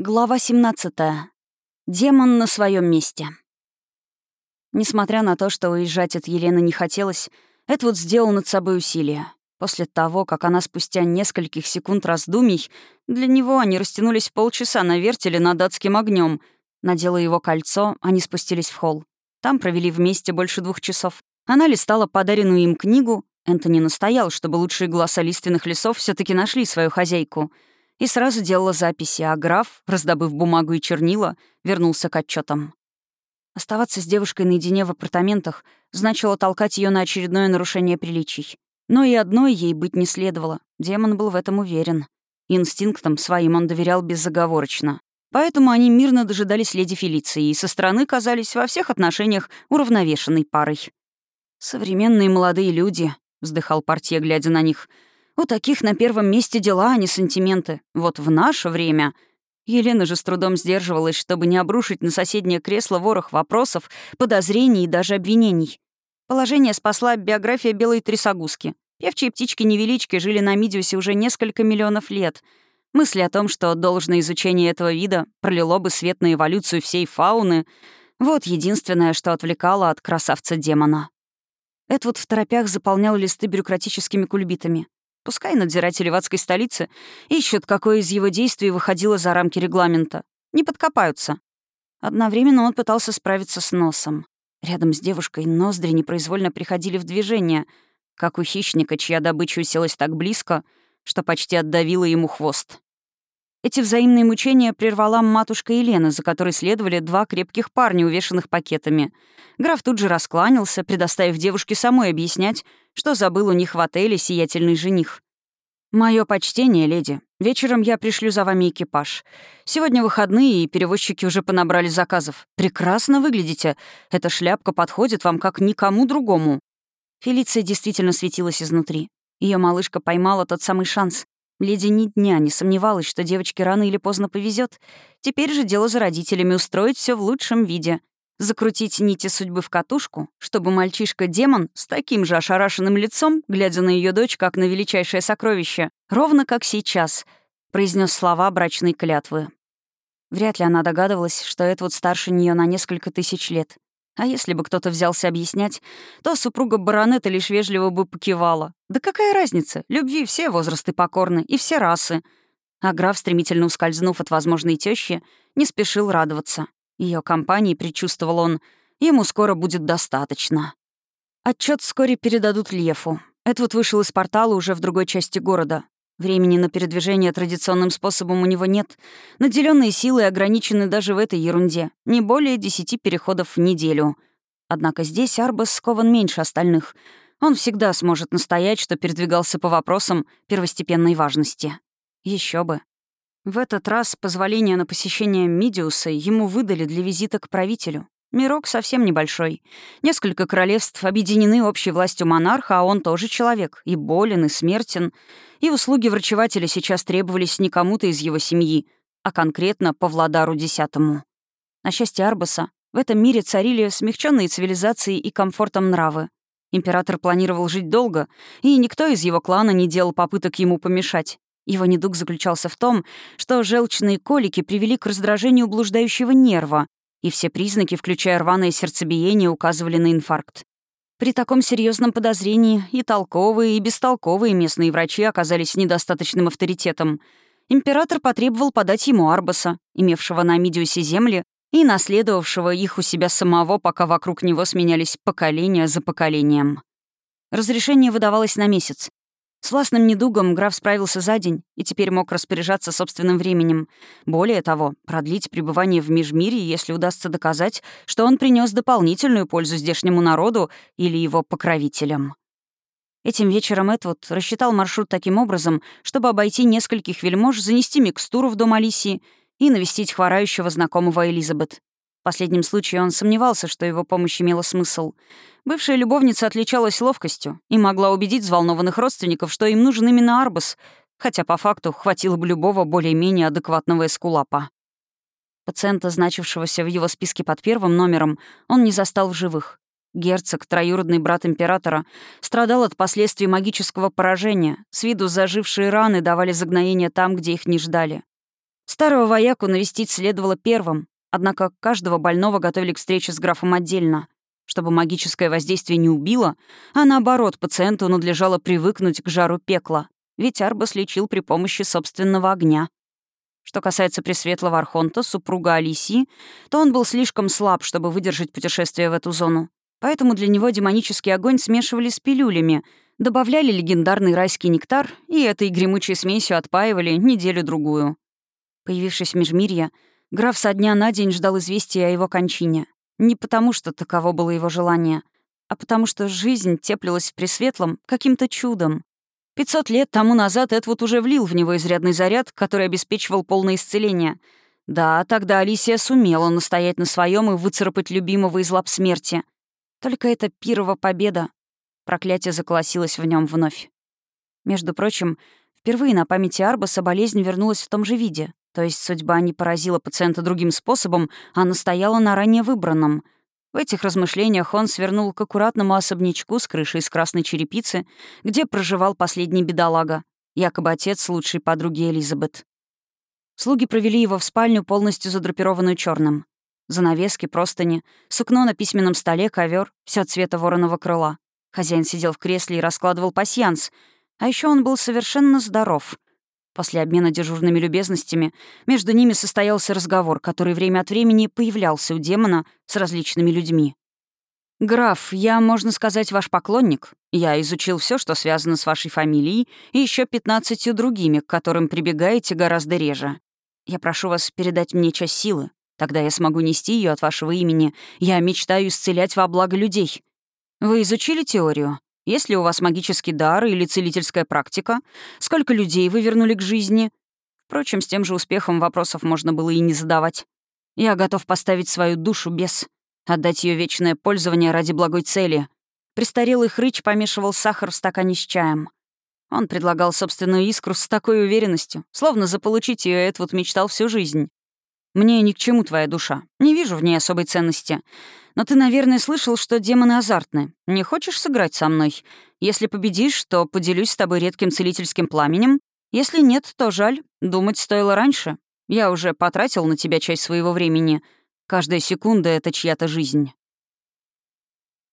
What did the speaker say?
Глава 17. Демон на своем месте. Несмотря на то, что уезжать от Елены не хотелось, Эдвуд сделал над собой усилие. После того, как она спустя нескольких секунд раздумий, для него они растянулись полчаса на вертеле над адским огнем. Надела его кольцо, они спустились в холл. Там провели вместе больше двух часов. Она листала подаренную им книгу. Энтони настоял, чтобы лучшие глаза лиственных лесов все таки нашли свою хозяйку — и сразу делала записи, а граф, раздобыв бумагу и чернила, вернулся к отчетам. Оставаться с девушкой наедине в апартаментах значило толкать ее на очередное нарушение приличий. Но и одной ей быть не следовало. Демон был в этом уверен. Инстинктам своим он доверял безоговорочно. Поэтому они мирно дожидались леди Фелиции и со стороны казались во всех отношениях уравновешенной парой. «Современные молодые люди», — вздыхал портье, глядя на них, — у таких на первом месте дела, а не сантименты. Вот в наше время... Елена же с трудом сдерживалась, чтобы не обрушить на соседнее кресло ворох вопросов, подозрений и даже обвинений. Положение спасла биография белой трясогузки. Певчие птички-невелички жили на Мидиусе уже несколько миллионов лет. Мысли о том, что должное изучение этого вида пролило бы свет на эволюцию всей фауны, вот единственное, что отвлекало от красавца-демона. Эдвуд в торопях заполнял листы бюрократическими кульбитами. Пускай надзиратели в адской столице ищут, какое из его действий выходило за рамки регламента. Не подкопаются. Одновременно он пытался справиться с носом. Рядом с девушкой ноздри непроизвольно приходили в движение, как у хищника, чья добыча уселась так близко, что почти отдавила ему хвост. Эти взаимные мучения прервала матушка Елена, за которой следовали два крепких парня, увешанных пакетами. Граф тут же раскланялся, предоставив девушке самой объяснять, что забыл у них в отеле сиятельный жених. Мое почтение, леди. Вечером я пришлю за вами экипаж. Сегодня выходные, и перевозчики уже понабрали заказов. Прекрасно выглядите. Эта шляпка подходит вам как никому другому». Фелиция действительно светилась изнутри. Ее малышка поймала тот самый шанс. Леди ни дня не сомневалась, что девочке рано или поздно повезет. Теперь же дело за родителями устроить все в лучшем виде. Закрутить нити судьбы в катушку, чтобы мальчишка-демон с таким же ошарашенным лицом, глядя на ее дочь как на величайшее сокровище, ровно как сейчас, произнес слова брачной клятвы. Вряд ли она догадывалась, что Эдвуд старше нее на несколько тысяч лет. А если бы кто-то взялся объяснять, то супруга баронета лишь вежливо бы покивала. Да какая разница? Любви все возрасты покорны и все расы. А граф, стремительно ускользнув от возможной тещи, не спешил радоваться. Ее компании, предчувствовал он, ему скоро будет достаточно. Отчет вскоре передадут Льефу. Эдвуд вышел из портала уже в другой части города. Времени на передвижение традиционным способом у него нет. Наделенные силы ограничены даже в этой ерунде. Не более десяти переходов в неделю. Однако здесь Арбас скован меньше остальных. Он всегда сможет настоять, что передвигался по вопросам первостепенной важности. Еще бы. В этот раз позволение на посещение Мидиуса ему выдали для визита к правителю. Мирок совсем небольшой. Несколько королевств объединены общей властью монарха, а он тоже человек, и болен, и смертен. И услуги врачевателя сейчас требовались не кому-то из его семьи, а конкретно по Владару Десятому. На счастье Арбаса, в этом мире царили смягченные цивилизации и комфортом нравы. Император планировал жить долго, и никто из его клана не делал попыток ему помешать. Его недуг заключался в том, что желчные колики привели к раздражению блуждающего нерва, и все признаки, включая рваное сердцебиение, указывали на инфаркт. При таком серьезном подозрении и толковые, и бестолковые местные врачи оказались недостаточным авторитетом. Император потребовал подать ему Арбаса, имевшего на Мидиусе земли, и наследовавшего их у себя самого, пока вокруг него сменялись поколения за поколением. Разрешение выдавалось на месяц, с властным недугом граф справился за день и теперь мог распоряжаться собственным временем. Более того, продлить пребывание в Межмирье, если удастся доказать, что он принес дополнительную пользу здешнему народу или его покровителям. Этим вечером Эдвуд рассчитал маршрут таким образом, чтобы обойти нескольких вельмож, занести микстуру в дом Алисии и навестить хворающего знакомого Элизабет. В последнем случае он сомневался, что его помощь имела смысл. Бывшая любовница отличалась ловкостью и могла убедить взволнованных родственников, что им нужен именно Арбас, хотя по факту хватило бы любого более-менее адекватного эскулапа. Пациента, значившегося в его списке под первым номером, он не застал в живых. Герцог, троюродный брат императора, страдал от последствий магического поражения. С виду зажившие раны давали загноение там, где их не ждали. Старого вояку навестить следовало первым, однако каждого больного готовили к встрече с графом отдельно. Чтобы магическое воздействие не убило, а наоборот, пациенту надлежало привыкнуть к жару пекла, ведь Арбас лечил при помощи собственного огня. Что касается Пресветлого Архонта, супруга Алисии, то он был слишком слаб, чтобы выдержать путешествие в эту зону. Поэтому для него демонический огонь смешивали с пилюлями, добавляли легендарный райский нектар и этой гремучей смесью отпаивали неделю-другую. Появившись в Межмирье, граф со дня на день ждал известия о его кончине. Не потому, что таково было его желание, а потому что жизнь теплилась в Пресветлом каким-то чудом. Пятьсот лет тому назад Эдвуд уже влил в него изрядный заряд, который обеспечивал полное исцеление. Да, тогда Алисия сумела настоять на своем и выцарапать любимого из лап смерти. Только это пирова победа. Проклятие заколосилось в нем вновь. Между прочим, впервые на памяти Арбаса болезнь вернулась в том же виде. То есть судьба не поразила пациента другим способом, а настояла на ранее выбранном — в этих размышлениях он свернул к аккуратному особнячку с крышей из красной черепицы, где проживал последний бедолага, якобы отец лучшей подруги Элизабет. Слуги провели его в спальню, полностью задрапированную черным. Занавески, простыни, сукно на письменном столе, ковер, все цвета вороного крыла. Хозяин сидел в кресле и раскладывал пасьянс. А еще он был совершенно здоров. После обмена дежурными любезностями между ними состоялся разговор, который время от времени появлялся у демона с различными людьми. «Граф, я, можно сказать, ваш поклонник. Я изучил все, что связано с вашей фамилией, и еще пятнадцатью другими, к которым прибегаете гораздо реже. Я прошу вас передать мне часть силы. Тогда я смогу нести ее от вашего имени. Я мечтаю исцелять во благо людей. Вы изучили теорию? Есть ли у вас магический дар или целительская практика? Сколько людей вы вернули к жизни? Впрочем, с тем же успехом вопросов можно было и не задавать. Я готов поставить свою душу без... Отдать ее вечное пользование ради благой цели. Престарелый хрыч помешивал сахар в стакане с чаем. Он предлагал собственную искру с такой уверенностью, словно заполучить ее Эдвуд мечтал всю жизнь. «Мне ни к чему твоя душа. Не вижу в ней особой ценности. Но ты, наверное, слышал, что демоны азартны. Не хочешь сыграть со мной? Если победишь, то поделюсь с тобой редким целительским пламенем. Если нет, то жаль. Думать стоило раньше. Я уже потратил на тебя часть своего времени. Каждая секунда — это чья-то жизнь.